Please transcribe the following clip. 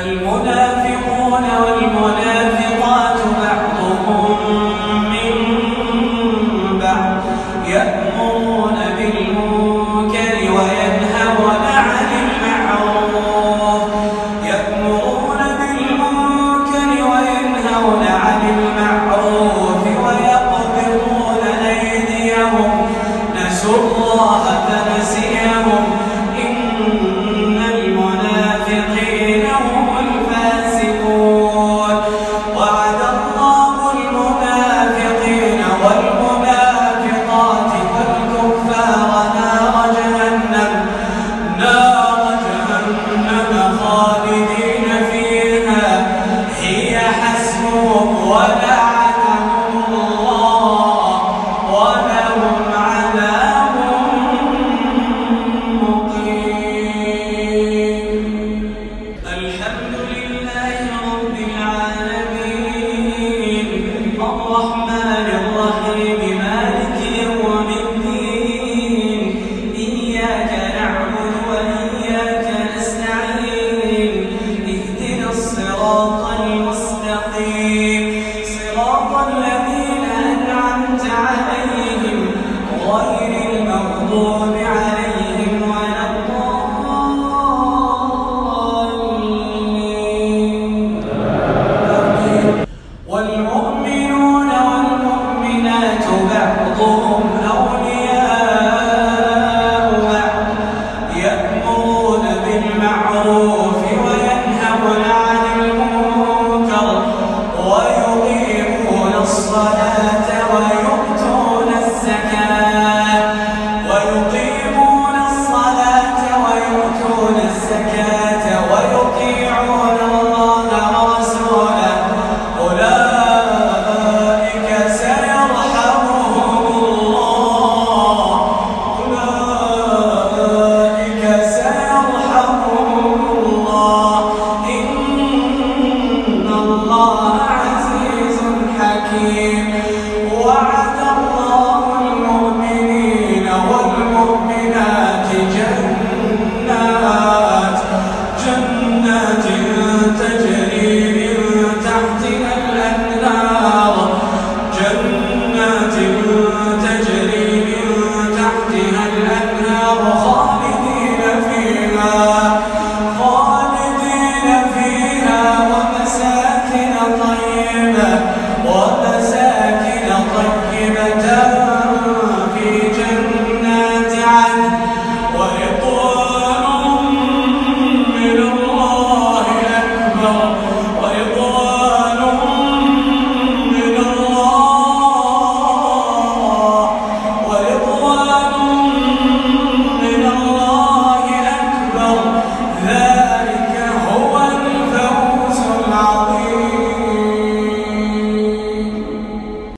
المنافقون بالمعروف وينهون عن 전